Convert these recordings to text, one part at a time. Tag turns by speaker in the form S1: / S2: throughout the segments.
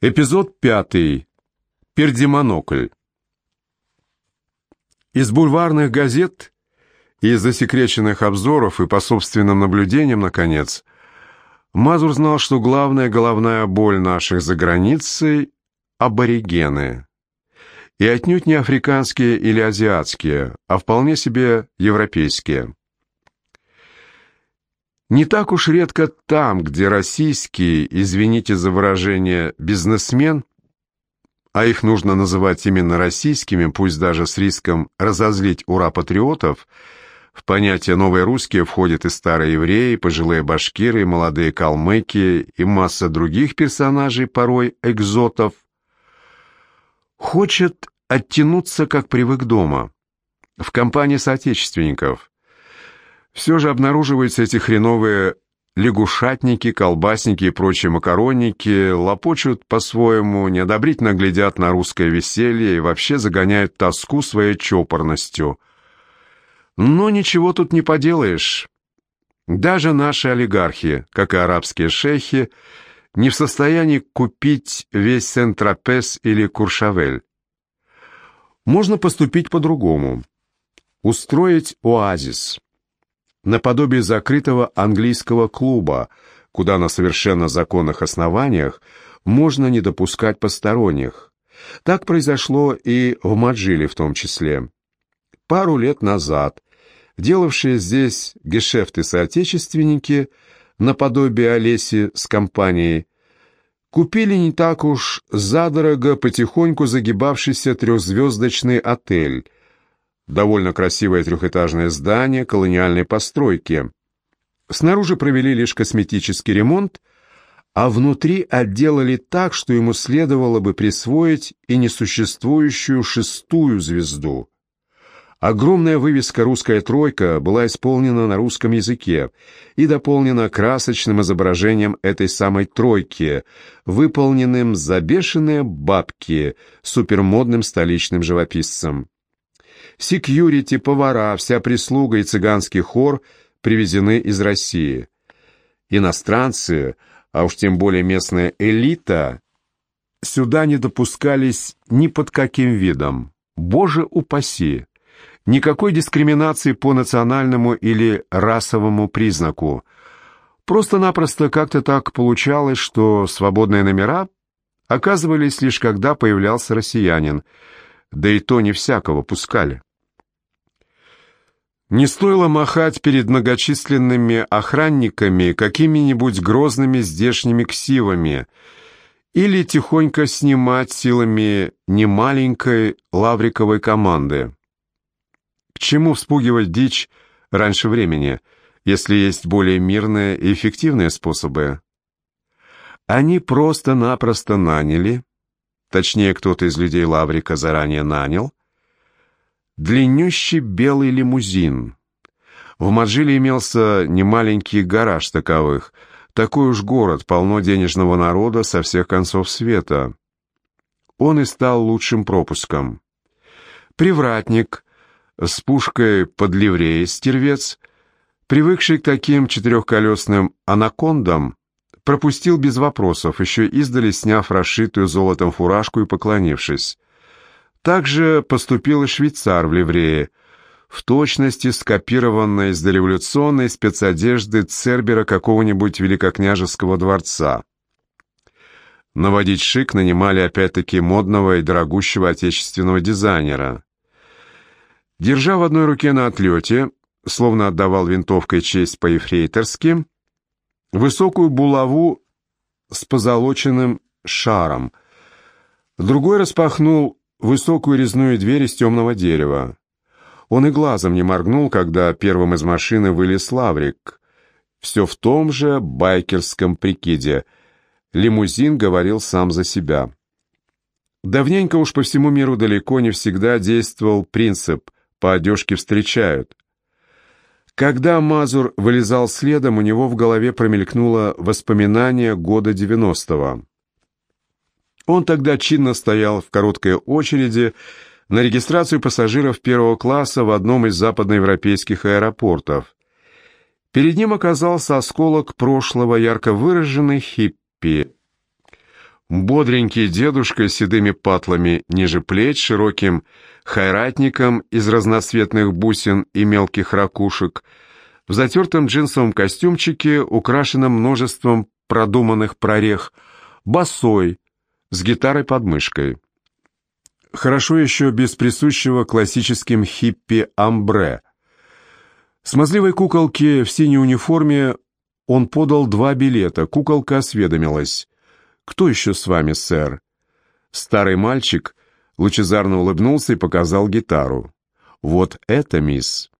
S1: Эпизод пятый. Пердемонокль. Из бульварных газет, из засекреченных обзоров и по собственным наблюдениям, наконец, Мазур знал, что главная головная боль наших за границей – аборигены. И отнюдь не африканские или азиатские, а вполне себе европейские. Не так уж редко там, где российский, извините за выражение, бизнесмен, а их нужно называть именно российскими, пусть даже с риском разозлить ура-патриотов, в понятие «новые русские» входят и старые евреи, пожилые башкиры, и молодые калмыки, и масса других персонажей, порой экзотов, хочет оттянуться, как привык дома, в компании соотечественников, все же обнаруживаются эти хреновые лягушатники, колбасники и прочие макаронники, лопочут по-своему, неодобрительно глядят на русское веселье и вообще загоняют тоску своей чопорностью. Но ничего тут не поделаешь. Даже наши олигархи, как и арабские шейхи, не в состоянии купить весь Сент-Тропес или Куршавель. Можно поступить по-другому. Устроить оазис наподобие закрытого английского клуба, куда на совершенно законных основаниях можно не допускать посторонних. Так произошло и в Маджиле в том числе. Пару лет назад делавшие здесь гешефты соотечественники, наподобие Олеси с компанией, купили не так уж задорого потихоньку загибавшийся трехзвездочный отель – довольно красивое трехэтажное здание колониальной постройки. Снаружи провели лишь косметический ремонт, а внутри отделали так, что ему следовало бы присвоить и несуществующую шестую звезду. Огромная вывеска «Русская тройка» была исполнена на русском языке и дополнена красочным изображением этой самой тройки, выполненным за бешеные бабки супермодным столичным живописцем секьюрити, повара, вся прислуга и цыганский хор привезены из России. Иностранцы, а уж тем более местная элита, сюда не допускались ни под каким видом. Боже упаси! Никакой дискриминации по национальному или расовому признаку. Просто-напросто как-то так получалось, что свободные номера оказывались лишь когда появлялся россиянин, да и то не всякого пускали. Не стоило махать перед многочисленными охранниками какими-нибудь грозными здешними ксивами или тихонько снимать силами немаленькой лавриковой команды. К чему вспугивать дичь раньше времени, если есть более мирные и эффективные способы? Они просто-напросто наняли, точнее, кто-то из людей Лаврика заранее нанял, длиннющий белый лимузин. В Маджиле имелся немаленький гараж таковых. Такой уж город, полно денежного народа со всех концов света. Он и стал лучшим пропуском. Привратник с пушкой под ливреей стервец, привыкший к таким четырехколесным анакондам, пропустил без вопросов, еще издали сняв расшитую золотом фуражку и поклонившись. Также поступил и швейцар в ливрее, в точности скопированной из дореволюционной спецодежды Цербера какого-нибудь великокняжеского дворца. Наводить шик нанимали опять-таки модного и дорогущего отечественного дизайнера. Держа в одной руке на отлете, словно отдавал винтовкой честь по-ефрейторски, высокую булаву с позолоченным шаром, другой распахнул высокую резную дверь из темного дерева. Он и глазом не моргнул, когда первым из машины вылез Лаврик. Все в том же байкерском прикиде. Лимузин говорил сам за себя. Давненько уж по всему миру далеко не всегда действовал принцип «по одежке встречают». Когда Мазур вылезал следом, у него в голове промелькнуло воспоминание года девяностого. Он тогда чинно стоял в короткой очереди на регистрацию пассажиров первого класса в одном из западноевропейских аэропортов. Перед ним оказался осколок прошлого, ярко выраженный хиппи. Бодренький дедушка с седыми патлами ниже плеч, широким хайратником из разноцветных бусин и мелких ракушек, в затертом джинсовом костюмчике, украшенном множеством продуманных прорех, босой, с гитарой под мышкой. Хорошо еще без присущего классическим хиппи амбре. Смазливой куколке в синей униформе он подал два билета. Куколка осведомилась. «Кто еще с вами, сэр?» Старый мальчик лучезарно улыбнулся и показал гитару. «Вот это, мисс!»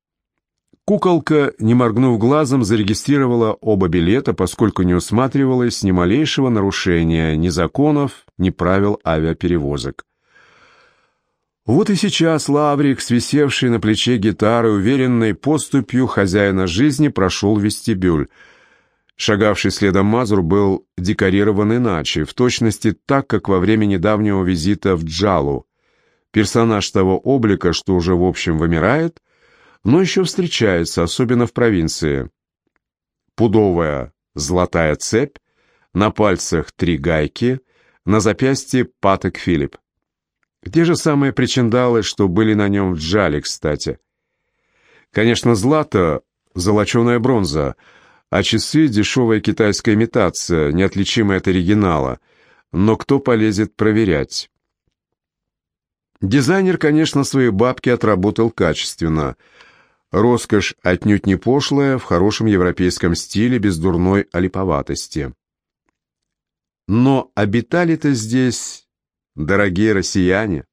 S1: Куколка, не моргнув глазом, зарегистрировала оба билета, поскольку не усматривалось ни малейшего нарушения ни законов, ни правил авиаперевозок. Вот и сейчас Лаврик, свисевший на плече гитары, уверенной поступью хозяина жизни, прошел вестибюль. Шагавший следом Мазур был декорирован иначе, в точности так, как во время недавнего визита в Джалу. Персонаж того облика, что уже в общем вымирает, но еще встречается, особенно в провинции. Пудовая золотая цепь, на пальцах три гайки, на запястье паток Филипп. Те же самые причиндалы, что были на нем в джале, кстати. Конечно, злато — золоченая бронза, а часы — дешевая китайская имитация, неотличимая от оригинала. Но кто полезет проверять? Дизайнер, конечно, свои бабки отработал качественно. Роскошь отнюдь не пошлая, в хорошем европейском стиле, без дурной олиповатости. Но обитали-то здесь дорогие россияне.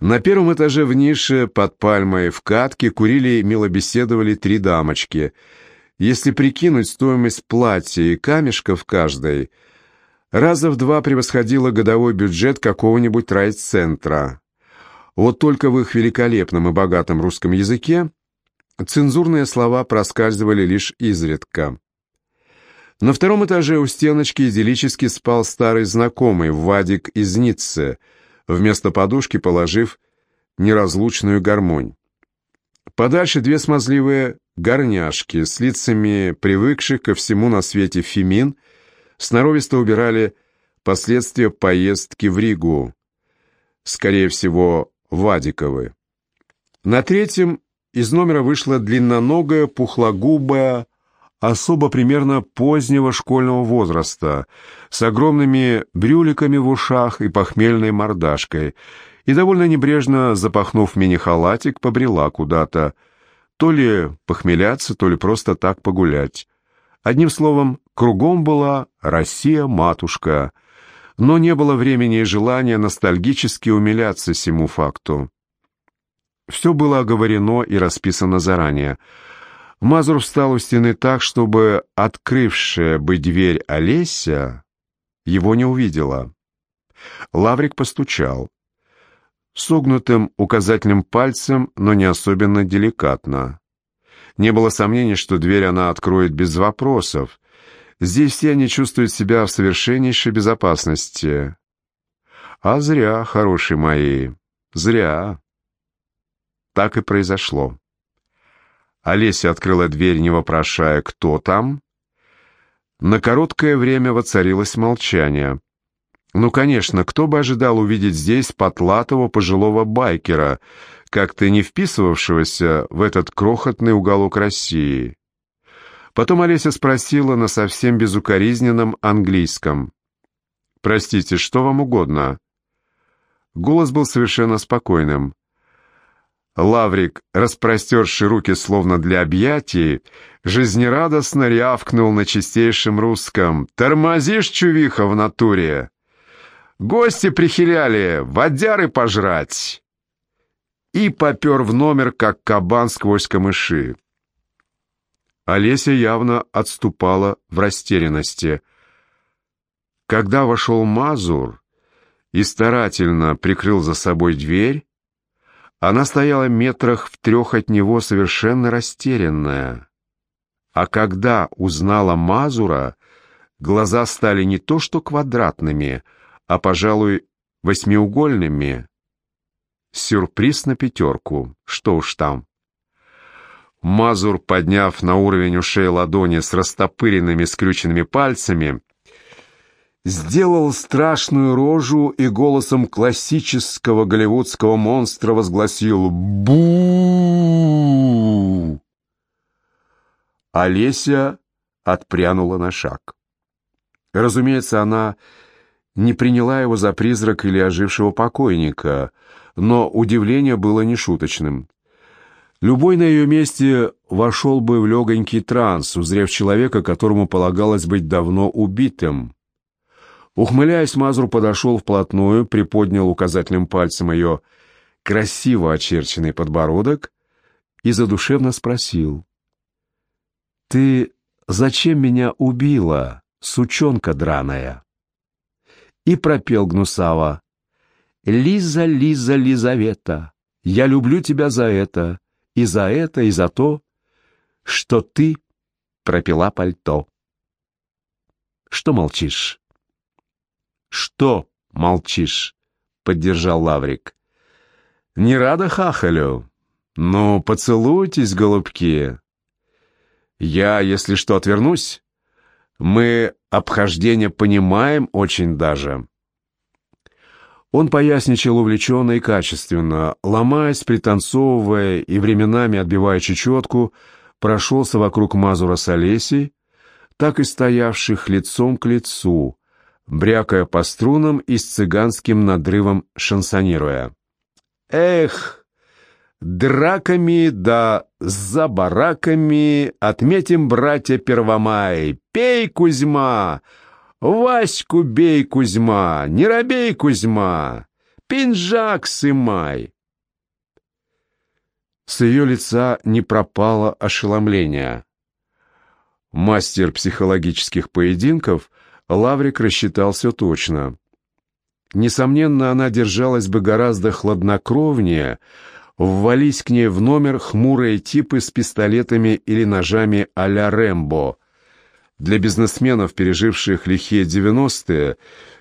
S1: На первом этаже в нише под пальмой в катке курили и мило беседовали три дамочки. Если прикинуть стоимость платья и камешка в каждой, раза в два превосходила годовой бюджет какого-нибудь райцентра. Вот только в их великолепном и богатом русском языке цензурные слова проскальзывали лишь изредка. На втором этаже у стеночки идиллически спал старый знакомый, Вадик из Ниццы, вместо подушки положив неразлучную гармонь. Подальше две смазливые горняшки с лицами привыкших ко всему на свете фемин сноровисто убирали последствия поездки в Ригу, скорее всего, Вадиковы. На третьем из номера вышла длинноногая, пухлогубая, особо примерно позднего школьного возраста, с огромными брюликами в ушах и похмельной мордашкой, и довольно небрежно, запахнув мини-халатик, побрела куда-то, то ли похмеляться, то ли просто так погулять. Одним словом, кругом была Россия-матушка, но не было времени и желания ностальгически умиляться сему факту. Все было оговорено и расписано заранее — Мазур встал у стены так, чтобы открывшая бы дверь Олеся его не увидела. Лаврик постучал. Согнутым указательным пальцем, но не особенно деликатно. Не было сомнений, что дверь она откроет без вопросов. Здесь все они чувствуют себя в совершеннейшей безопасности. А зря, хорошие мои, зря. Так и произошло. Олеся открыла дверь, не вопрошая, кто там. На короткое время воцарилось молчание. Ну, конечно, кто бы ожидал увидеть здесь потлатого пожилого байкера, как-то не вписывавшегося в этот крохотный уголок России. Потом Олеся спросила на совсем безукоризненном английском. «Простите, что вам угодно?» Голос был совершенно спокойным. Лаврик, распростерший руки словно для объятий, жизнерадостно рявкнул на чистейшем русском. «Тормозишь, чувиха, в натуре! Гости прихиляли, водяры пожрать!» И попер в номер, как кабан сквозь камыши. Олеся явно отступала в растерянности. Когда вошел Мазур и старательно прикрыл за собой дверь, она стояла метрах в трех от него совершенно растерянная. А когда узнала Мазура, глаза стали не то что квадратными, а, пожалуй, восьмиугольными. Сюрприз на пятерку, что уж там. Мазур, подняв на уровень ушей ладони с растопыренными скрюченными пальцами, сделал страшную рожу и голосом классического голливудского монстра возгласил бу Олеся отпрянула на шаг. Разумеется, она не приняла его за призрак или ожившего покойника, но удивление было нешуточным. Любой на ее месте вошел бы в легонький транс, узрев человека, которому полагалось быть давно убитым. Ухмыляясь, Мазур подошел вплотную, приподнял указательным пальцем ее красиво очерченный подбородок и задушевно спросил. «Ты зачем меня убила, сучонка драная?» И пропел гнусаво. «Лиза, Лиза, Лизавета, я люблю тебя за это, и за это, и за то, что ты пропила пальто». «Что молчишь?» «Что молчишь?» — поддержал Лаврик. «Не рада хахалю? Ну, поцелуйтесь, голубки. Я, если что, отвернусь. Мы обхождение понимаем очень даже». Он поясничал увлеченно и качественно, ломаясь, пританцовывая и временами отбивая чечетку, прошелся вокруг Мазура с Олесей, так и стоявших лицом к лицу, брякая по струнам и с цыганским надрывом шансонируя. «Эх, драками да за бараками отметим, братья Первомай! Пей, Кузьма! Ваську бей, Кузьма! Не робей, Кузьма! Пинжак сымай!» С ее лица не пропало ошеломление. Мастер психологических поединков Лаврик рассчитал все точно. Несомненно, она держалась бы гораздо хладнокровнее, ввались к ней в номер хмурые типы с пистолетами или ножами а-ля Рэмбо. Для бизнесменов, переживших лихие девяностые,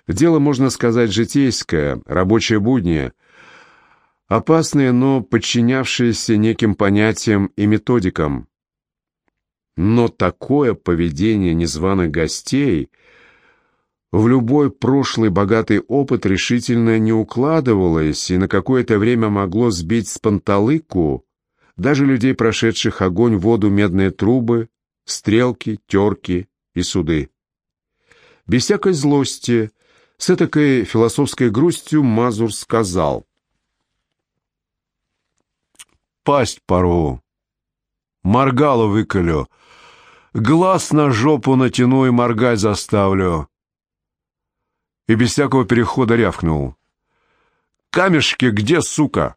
S1: дело, можно сказать, житейское, рабочее будни, опасные, но подчинявшиеся неким понятиям и методикам. Но такое поведение незваных гостей — в любой прошлый богатый опыт решительно не укладывалось и на какое-то время могло сбить с панталыку даже людей, прошедших огонь, воду, медные трубы, стрелки, терки и суды. Без всякой злости, с этакой философской грустью Мазур сказал. «Пасть пору, моргало выколю, глаз на жопу натяну и моргать заставлю» и без всякого перехода рявкнул. «Камешки где, сука?»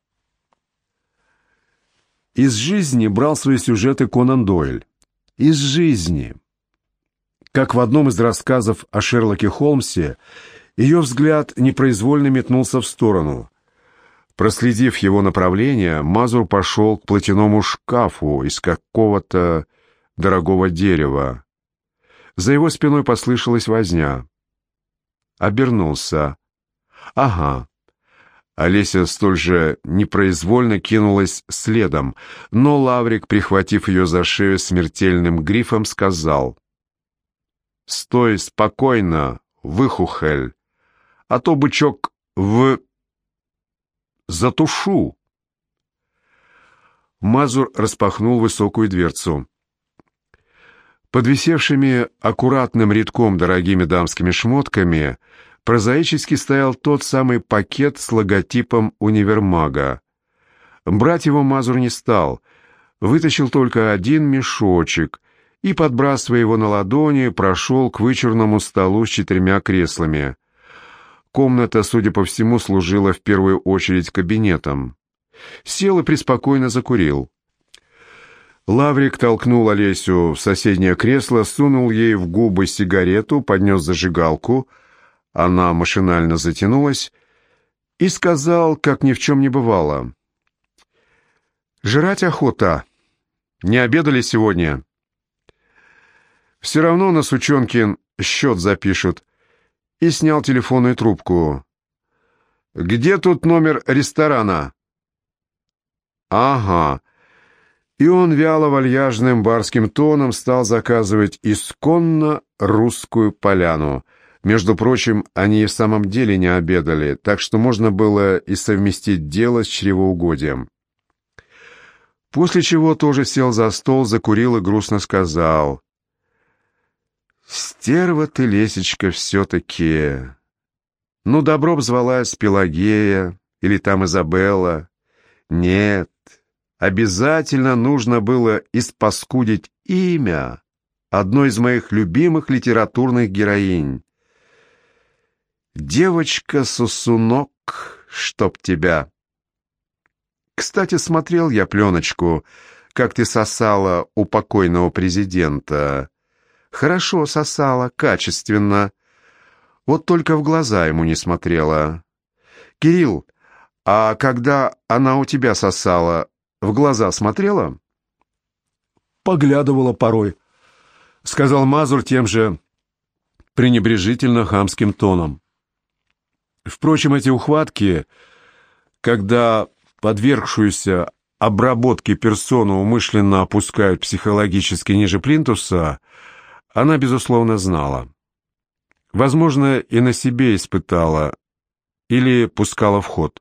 S1: Из жизни брал свои сюжеты Конан Дойль. Из жизни. Как в одном из рассказов о Шерлоке Холмсе, ее взгляд непроизвольно метнулся в сторону. Проследив его направление, Мазур пошел к платяному шкафу из какого-то дорогого дерева. За его спиной послышалась возня обернулся. «Ага». Олеся столь же непроизвольно кинулась следом, но Лаврик, прихватив ее за шею смертельным грифом, сказал «Стой спокойно, выхухель, а то бычок в... затушу». Мазур распахнул высокую дверцу. Под аккуратным рядком дорогими дамскими шмотками прозаически стоял тот самый пакет с логотипом универмага. Брать его Мазур не стал, вытащил только один мешочек и, подбрасывая его на ладони, прошел к вычурному столу с четырьмя креслами. Комната, судя по всему, служила в первую очередь кабинетом. Сел и преспокойно закурил. Лаврик толкнул Олесю в соседнее кресло, сунул ей в губы сигарету, поднес зажигалку. Она машинально затянулась и сказал, как ни в чем не бывало. «Жрать охота. Не обедали сегодня?» «Все равно на Сучонкин счет запишут». И снял телефонную трубку. «Где тут номер ресторана?» «Ага». И он вяло-вальяжным барским тоном стал заказывать исконно русскую поляну, Между прочим, они и в самом деле не обедали, так что можно было и совместить дело с чревоугодием. После чего тоже сел за стол, закурил и грустно сказал. «Стерва ты, Лесечка, все-таки. Ну, добро б звалась Пелагея или там Изабелла. Нет, обязательно нужно было испаскудить имя одной из моих любимых литературных героинь. Девочка-сосунок, чтоб тебя. Кстати, смотрел я пленочку, как ты сосала у покойного президента. Хорошо сосала, качественно. Вот только в глаза ему не смотрела. Кирилл, а когда она у тебя сосала, в глаза смотрела?
S2: Поглядывала порой, сказал Мазур тем же пренебрежительно хамским тоном. Впрочем, эти ухватки, когда подвергшуюся обработке персону умышленно опускают психологически ниже плинтуса, она, безусловно, знала. Возможно, и на себе испытала или пускала в ход.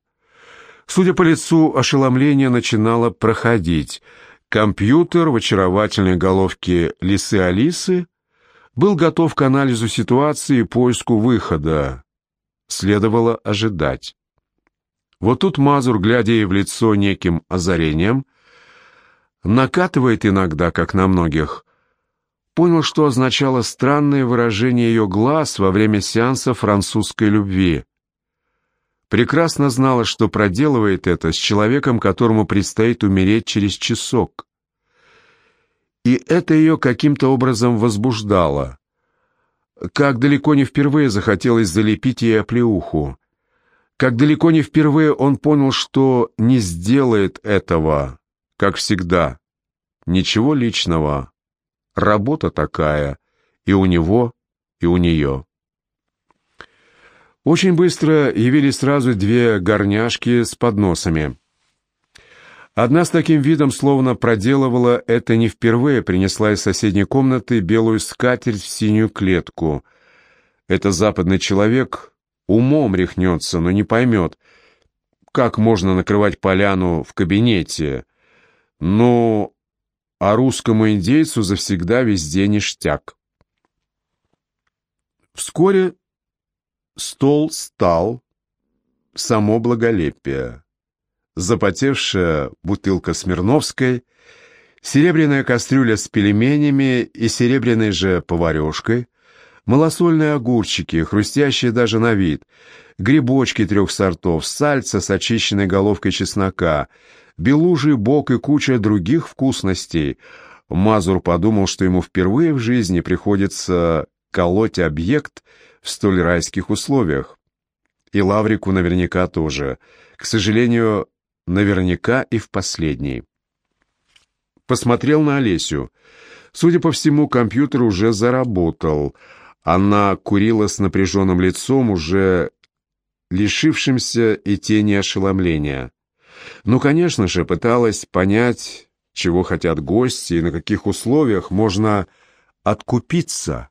S2: Судя по лицу, ошеломление начинало проходить. Компьютер в очаровательной головке лисы Алисы был готов к анализу ситуации и поиску выхода. Следовало ожидать. Вот тут Мазур, глядя ей в лицо неким озарением, накатывает иногда, как на многих, понял, что означало странное выражение ее глаз во время сеанса французской любви — прекрасно знала, что проделывает это с человеком, которому предстоит умереть через часок. И это ее каким-то образом возбуждало. Как далеко не впервые захотелось залепить ей оплеуху. Как далеко не впервые он понял, что не сделает этого, как всегда. Ничего личного. Работа такая и у него, и у нее. Очень быстро явились сразу две горняшки с подносами. Одна с таким видом словно проделывала это не впервые, принесла из соседней комнаты белую скатерть в синюю клетку. Это западный человек умом рехнется, но не поймет, как можно накрывать поляну в кабинете. Но а русскому индейцу завсегда везде ништяк. Вскоре Стол стал само благолепие. Запотевшая бутылка Смирновской, серебряная кастрюля с пельменями и серебряной же поварешкой, малосольные огурчики, хрустящие даже на вид, грибочки трех сортов, сальца с очищенной головкой чеснока, белужий бок и куча других вкусностей. Мазур подумал, что ему впервые в жизни приходится колоть объект — в столь райских условиях. И Лаврику наверняка тоже. К сожалению, наверняка и в последний. Посмотрел на Олесю. Судя по всему, компьютер уже заработал. Она курила с напряженным лицом, уже лишившимся и тени ошеломления. Ну, конечно же, пыталась понять, чего хотят гости и на каких условиях можно откупиться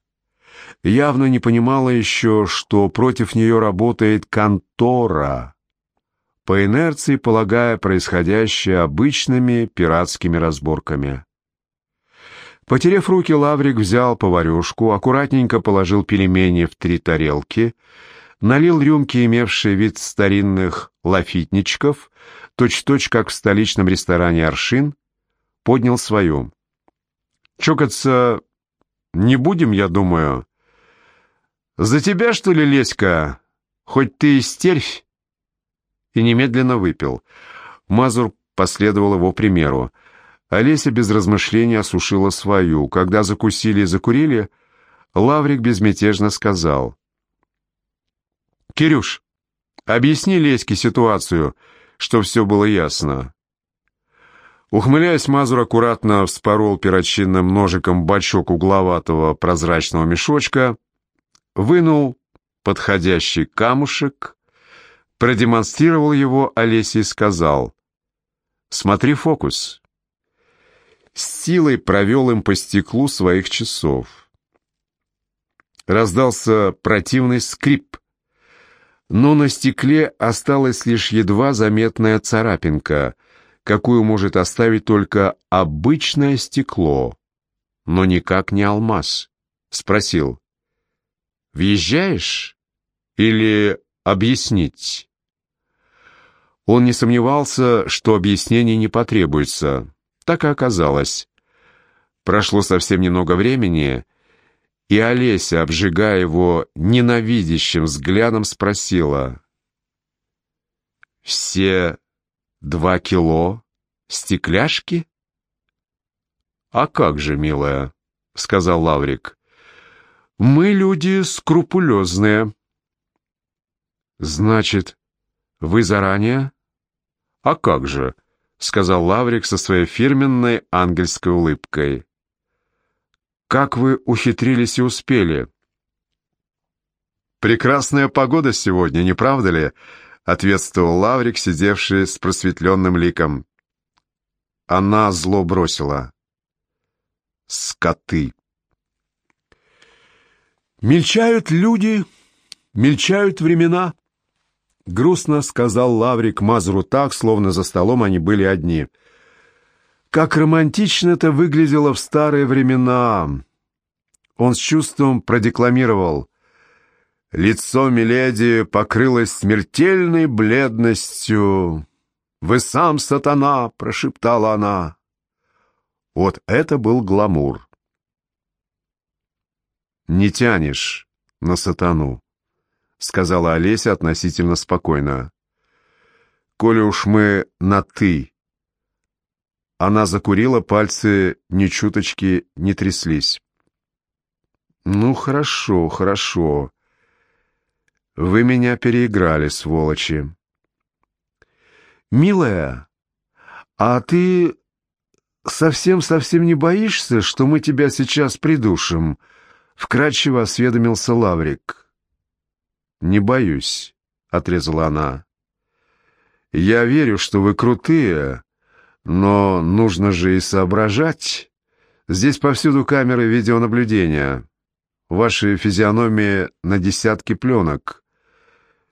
S2: явно не понимала еще, что против нее работает контора, по инерции полагая происходящее обычными пиратскими разборками. Потерев руки, Лаврик взял поварешку, аккуратненько положил пельмени в три тарелки, налил рюмки, имевшие вид старинных лафитничков, точь-точь, как в столичном ресторане «Аршин», поднял свою. Чокаться не будем, я думаю. За тебя, что ли, Леська? Хоть ты и стервь? И немедленно выпил. Мазур последовал его примеру. Олеся без размышления осушила свою. Когда закусили и закурили, Лаврик безмятежно сказал. «Кирюш, объясни Леське ситуацию, что все было ясно». Ухмыляясь, Мазур аккуратно вспорол перочинным ножиком бачок угловатого прозрачного мешочка, вынул подходящий камушек, продемонстрировал его Олесе и сказал «Смотри фокус». С силой провел им по стеклу своих часов.
S1: Раздался противный скрип, но на стекле осталась лишь едва заметная царапинка, какую может оставить только обычное стекло, но никак не алмаз. Спросил, «Въезжаешь или объяснить?» Он не сомневался, что объяснений не потребуется. Так и оказалось. Прошло совсем немного времени, и Олеся, обжигая его ненавидящим взглядом, спросила. «Все два кило стекляшки?» «А как же, милая?» — сказал Лаврик. «Мы люди скрупулезные». «Значит, вы заранее?» «А как же?» — сказал Лаврик со своей фирменной ангельской улыбкой. Как вы ухитрились и успели?» «Прекрасная погода сегодня, не правда ли?» — ответствовал Лаврик, сидевший с просветленным ликом. Она зло бросила. «Скоты!» «Мельчают люди, мельчают времена», — грустно сказал Лаврик Мазру так, словно за столом они были одни — как романтично это выглядело в старые времена. Он с чувством продекламировал. Лицо Миледи покрылось смертельной бледностью. «Вы сам, сатана!» — прошептала она. Вот это был гламур. «Не тянешь на сатану», — сказала Олеся относительно спокойно. «Коли уж мы на «ты», она закурила, пальцы ни чуточки не тряслись. «Ну, хорошо, хорошо. Вы меня переиграли, сволочи». «Милая, а ты совсем-совсем не боишься, что мы тебя сейчас придушим?» — вкратчиво осведомился Лаврик. «Не боюсь», — отрезала она. «Я верю, что вы крутые, но нужно же и соображать. Здесь повсюду камеры видеонаблюдения. Ваши физиономии на десятки пленок.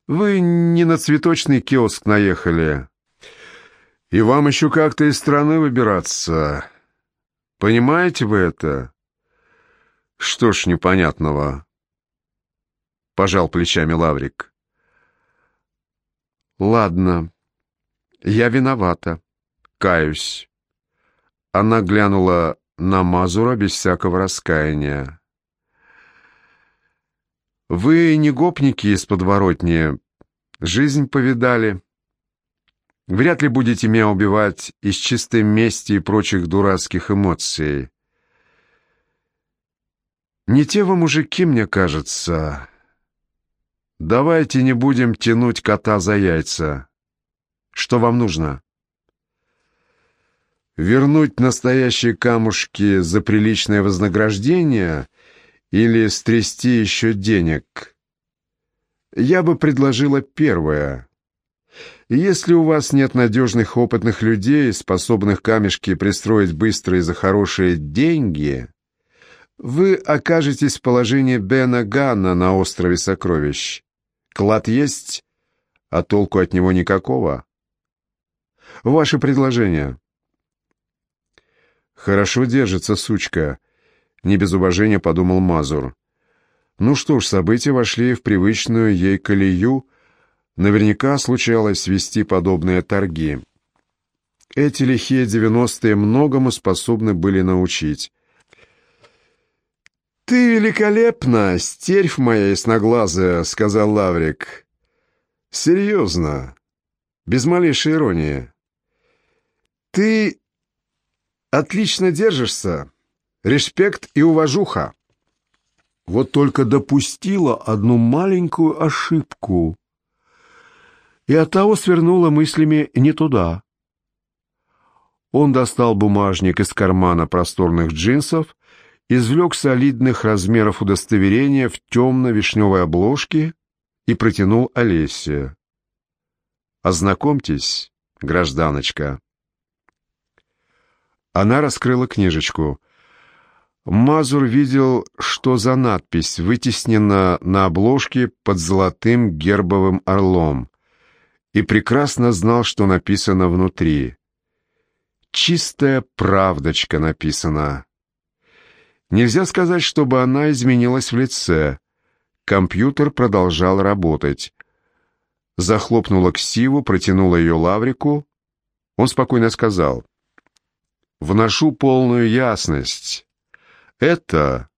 S1: Вы не на цветочный киоск наехали. И вам еще как-то из страны выбираться. Понимаете вы это? Что ж непонятного? Пожал плечами Лаврик. Ладно, я виновата каюсь». Она глянула на Мазура без всякого раскаяния. «Вы не гопники из подворотни, жизнь повидали. Вряд ли будете меня убивать из чистой мести и прочих дурацких эмоций. Не те вы мужики, мне кажется. Давайте не будем тянуть кота за яйца. Что вам нужно?» вернуть настоящие камушки за приличное вознаграждение или стрясти еще денег? Я бы предложила первое. Если у вас нет надежных опытных людей, способных камешки пристроить быстро и за хорошие деньги, вы окажетесь в положении Бена Ганна на острове Сокровищ. Клад есть, а толку от него никакого. Ваше предложение. «Хорошо держится, сучка», — не без уважения подумал Мазур. «Ну что ж, события вошли в привычную ей колею. Наверняка случалось вести подобные торги. Эти лихие девяностые многому способны были научить». «Ты великолепна, стервь моя ясноглазая», — сказал Лаврик. «Серьезно, без малейшей иронии. Ты Отлично держишься. Респект и уважуха. Вот только допустила одну маленькую ошибку. И оттого свернула мыслями не туда. Он достал бумажник из кармана просторных джинсов, извлек солидных размеров удостоверения в темно-вишневой обложке и протянул Олесе. «Ознакомьтесь, гражданочка». Она раскрыла книжечку. Мазур видел, что за надпись вытеснена на обложке под золотым гербовым орлом, и прекрасно знал, что написано внутри. «Чистая правдочка» написана. Нельзя сказать, чтобы она изменилась в лице. Компьютер продолжал работать. Захлопнула ксиву, протянула ее лаврику. Он спокойно сказал, «Вношу полную ясность». Это,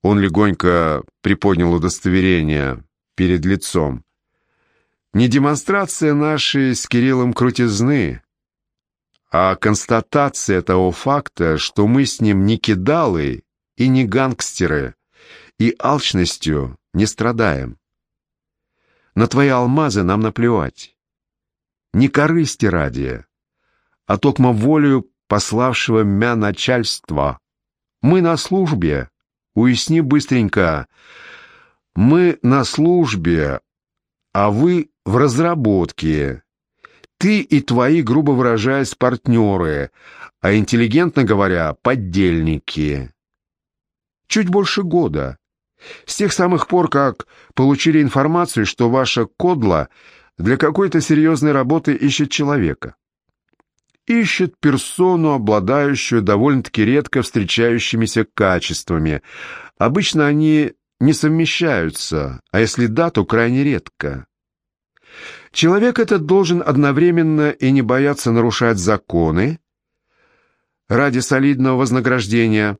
S1: он легонько приподнял удостоверение перед лицом, не демонстрация нашей с Кириллом крутизны, а констатация того факта, что мы с ним не кидалы и не гангстеры, и алчностью не страдаем. На твои алмазы нам наплевать. Не корысти ради, а токмо волею пославшего мя начальства. Мы на службе. Уясни быстренько. Мы на службе, а вы в разработке. Ты и твои, грубо выражаясь, партнеры, а интеллигентно говоря, поддельники. Чуть больше года. С тех самых пор, как получили информацию, что ваша кодла для какой-то серьезной работы ищет человека ищет персону, обладающую довольно-таки редко встречающимися качествами. Обычно они не совмещаются, а если да, то крайне редко. Человек этот должен одновременно и не бояться нарушать законы ради солидного вознаграждения,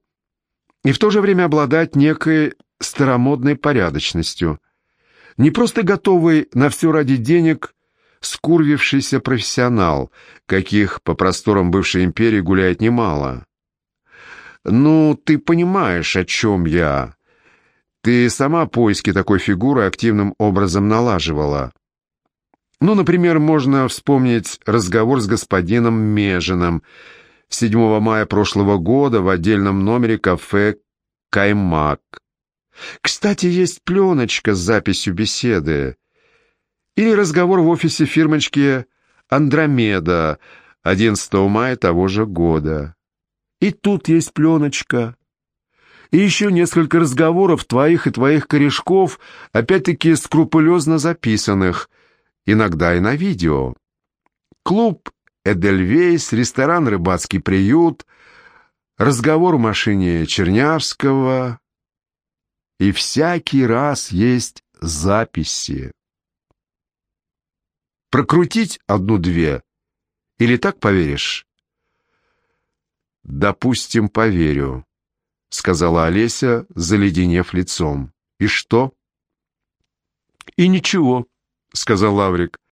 S1: и в то же время обладать некой старомодной порядочностью, не просто готовый на все ради денег скурвившийся профессионал, каких по просторам бывшей империи гуляет немало. «Ну, ты понимаешь, о чем я. Ты сама поиски такой фигуры активным образом налаживала. Ну, например, можно вспомнить разговор с господином Межиным 7 мая прошлого года в отдельном номере кафе «Каймак». Кстати, есть пленочка с записью беседы. Или разговор в офисе фирмочки «Андромеда» 11 мая того же года. И тут есть пленочка. И еще несколько разговоров твоих и твоих корешков, опять-таки скрупулезно записанных, иногда и на видео. Клуб «Эдельвейс», ресторан «Рыбацкий приют», разговор в машине Чернявского. И всякий раз есть записи. Прокрутить одну-две? Или так поверишь?» «Допустим, поверю», — сказала Олеся, заледенев лицом. «И что?» «И ничего», — сказал Лаврик.